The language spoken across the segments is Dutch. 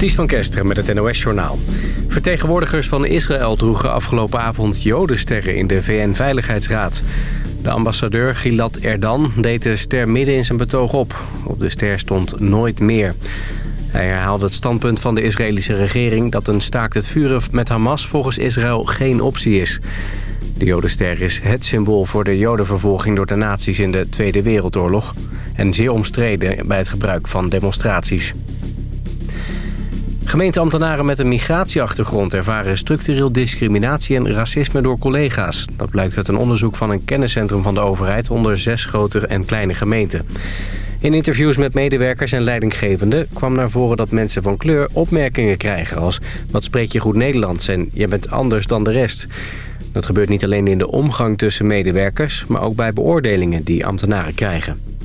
Ties van Kesteren met het NOS-journaal. Vertegenwoordigers van Israël droegen afgelopen avond jodensterren in de VN-veiligheidsraad. De ambassadeur Gilad Erdan deed de ster midden in zijn betoog op. Op de ster stond nooit meer. Hij herhaalde het standpunt van de Israëlische regering... dat een staakt het vuren met Hamas volgens Israël geen optie is. De jodenster is het symbool voor de jodenvervolging door de nazi's in de Tweede Wereldoorlog... en zeer omstreden bij het gebruik van demonstraties. Gemeenteambtenaren met een migratieachtergrond ervaren structureel discriminatie en racisme door collega's. Dat blijkt uit een onderzoek van een kenniscentrum van de overheid onder zes grote en kleine gemeenten. In interviews met medewerkers en leidinggevenden kwam naar voren dat mensen van kleur opmerkingen krijgen als... wat spreek je goed Nederlands en je bent anders dan de rest. Dat gebeurt niet alleen in de omgang tussen medewerkers, maar ook bij beoordelingen die ambtenaren krijgen.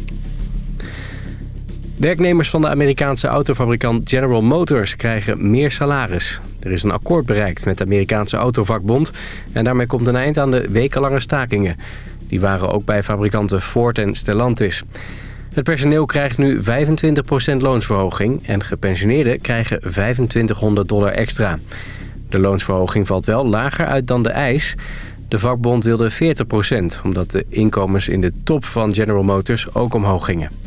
Werknemers van de Amerikaanse autofabrikant General Motors krijgen meer salaris. Er is een akkoord bereikt met de Amerikaanse autovakbond... en daarmee komt een eind aan de wekenlange stakingen. Die waren ook bij fabrikanten Ford en Stellantis. Het personeel krijgt nu 25% loonsverhoging... en gepensioneerden krijgen 2500 dollar extra. De loonsverhoging valt wel lager uit dan de eis... De vakbond wilde 40%, omdat de inkomens in de top van General Motors ook omhoog gingen.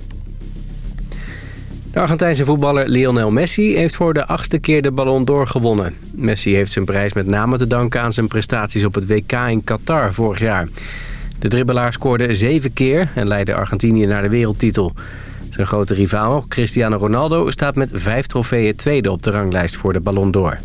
De Argentijnse voetballer Lionel Messi heeft voor de achtste keer de Ballon d'Or gewonnen. Messi heeft zijn prijs met name te danken aan zijn prestaties op het WK in Qatar vorig jaar. De dribbelaar scoorde zeven keer en leidde Argentinië naar de wereldtitel. Zijn grote rivaal Cristiano Ronaldo staat met vijf trofeeën tweede op de ranglijst voor de Ballon d'Or.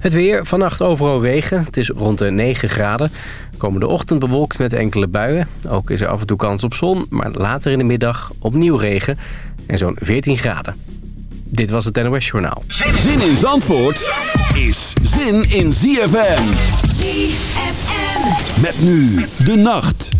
Het weer, vannacht overal regen. Het is rond de 9 graden. Komende ochtend bewolkt met enkele buien. Ook is er af en toe kans op zon, maar later in de middag opnieuw regen en zo'n 14 graden. Dit was het NOS Journaal. Zin in Zandvoort is zin in ZFM. ZFM. Met nu de nacht.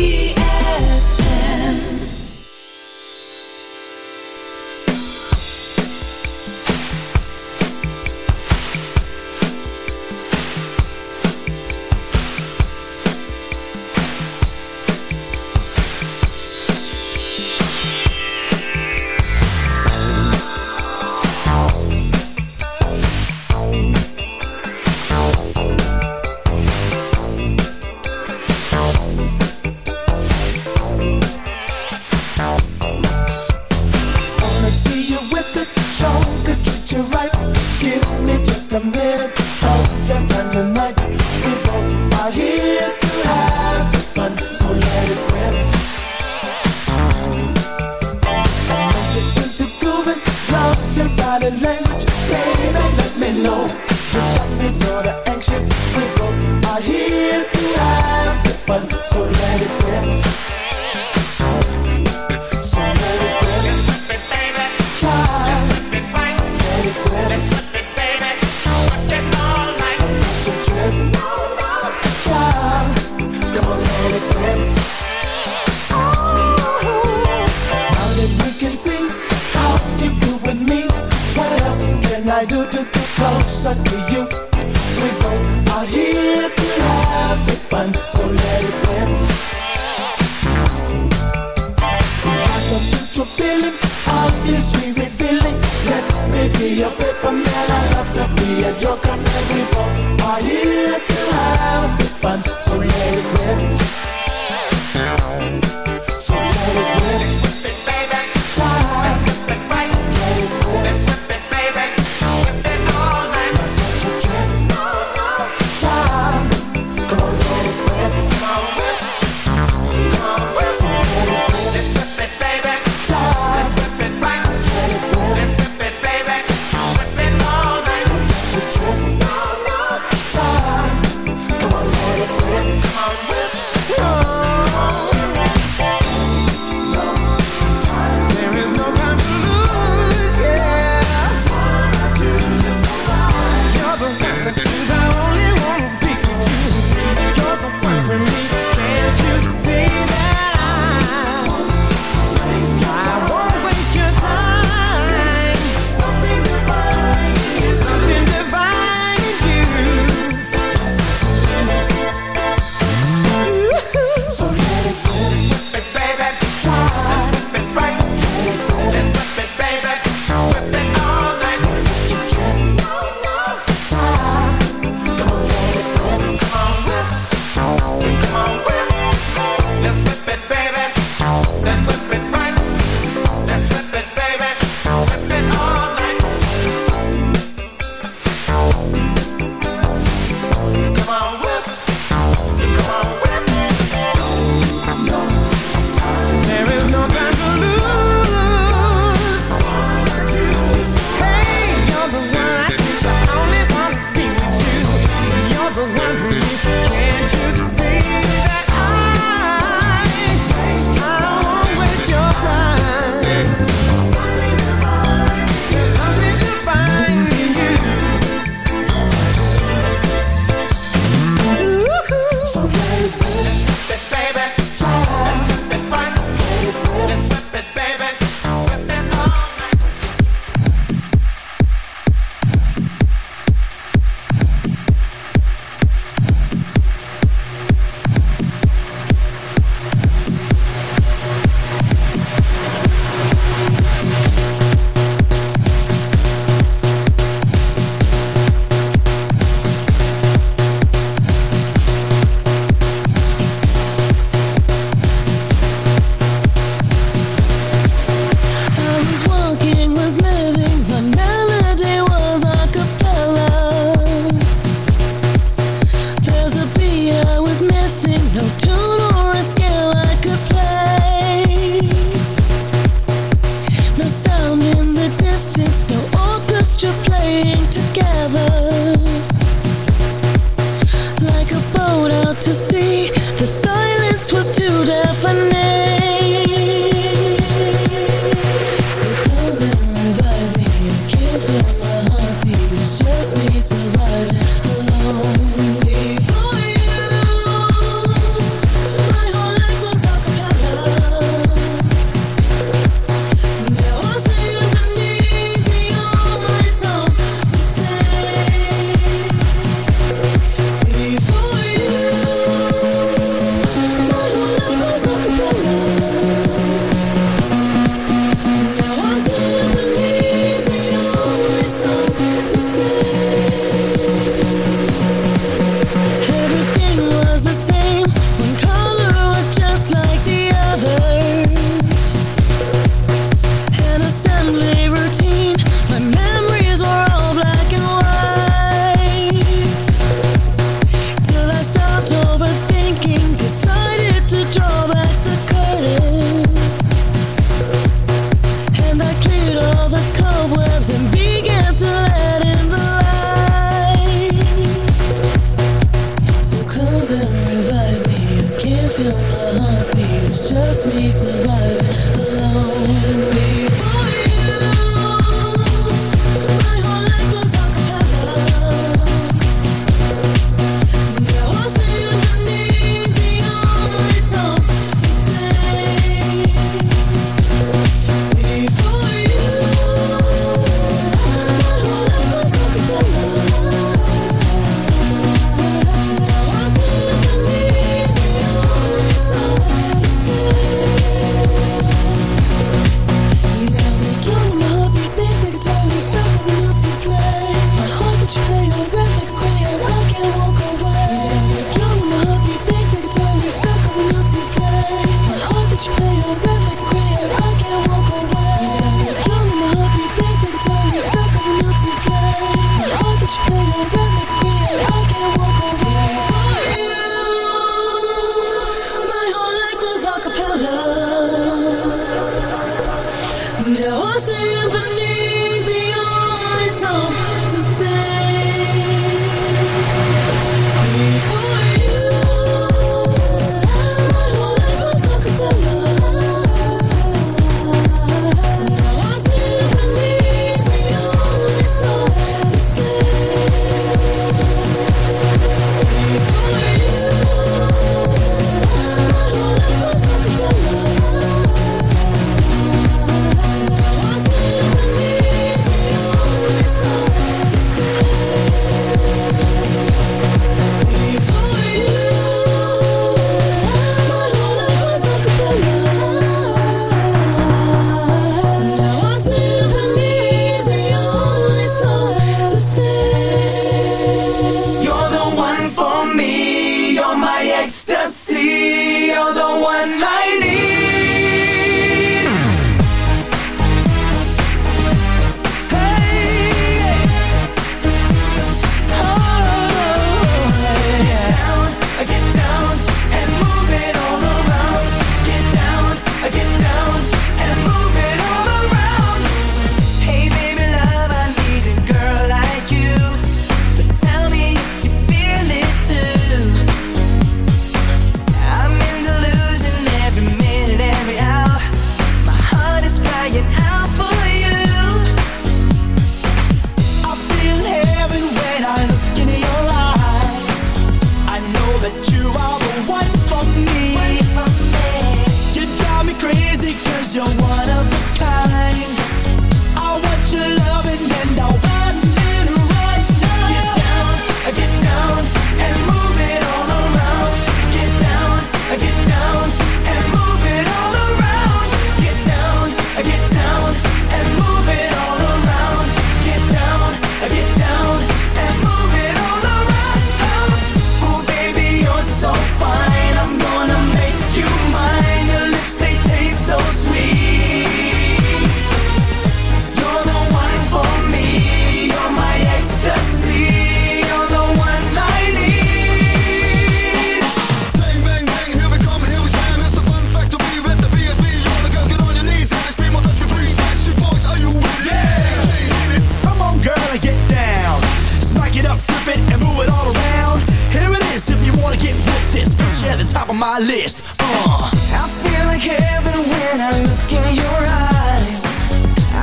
Move it all around. Here it is if you wanna get with this. Put you at the top of my list. Uh. I feel like heaven when I look in your eyes.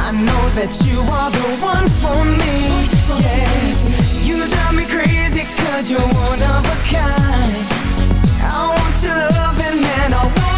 I know that you are the one for me. Yes, you drive me crazy cause you're one of a kind. I want your love and man, I want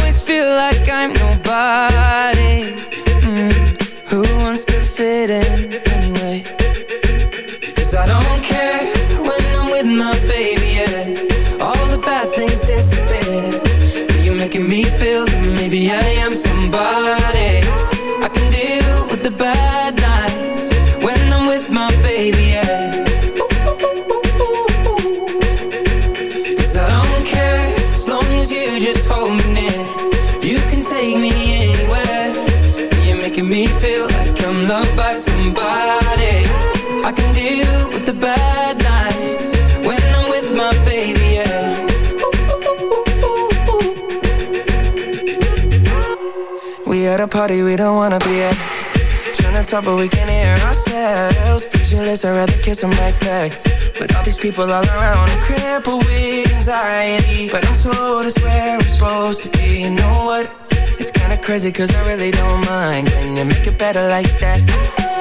talk but we can't hear ourselves. Pictureless, I'd rather kiss them right back. But all these people all around I'm crippled with anxiety. But I'm told it's where I'm supposed to be. You know what? It's kinda crazy cause I really don't mind. Can you make it better like that?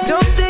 Don't think